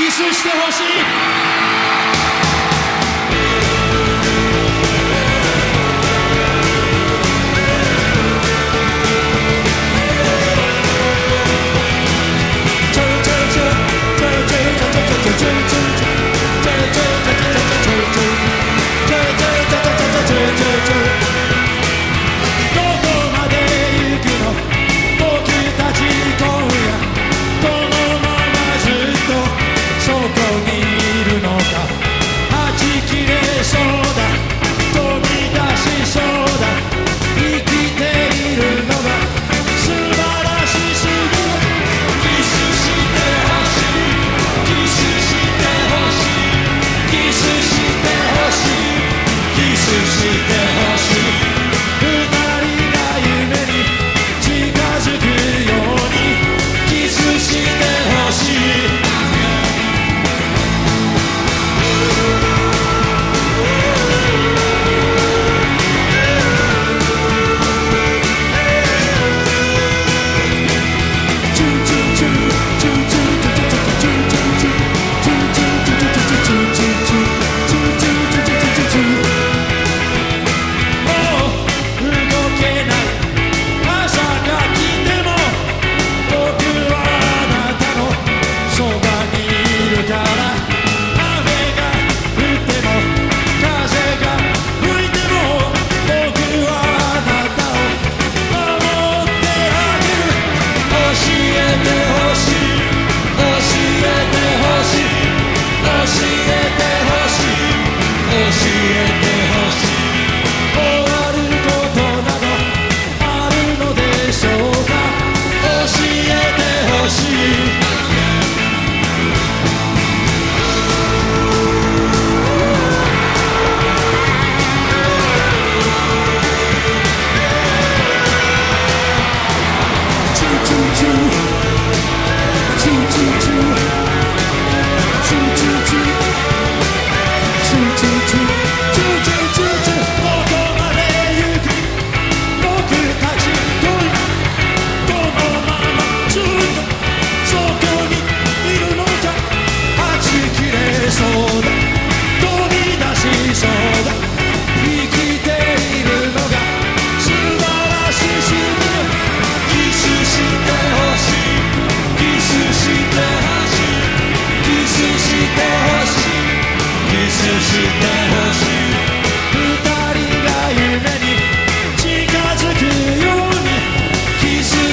キスしてほしい。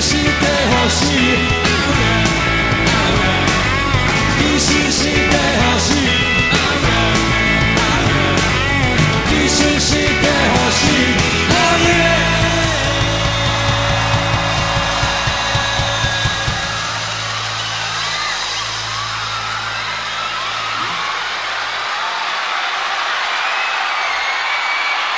してほしい。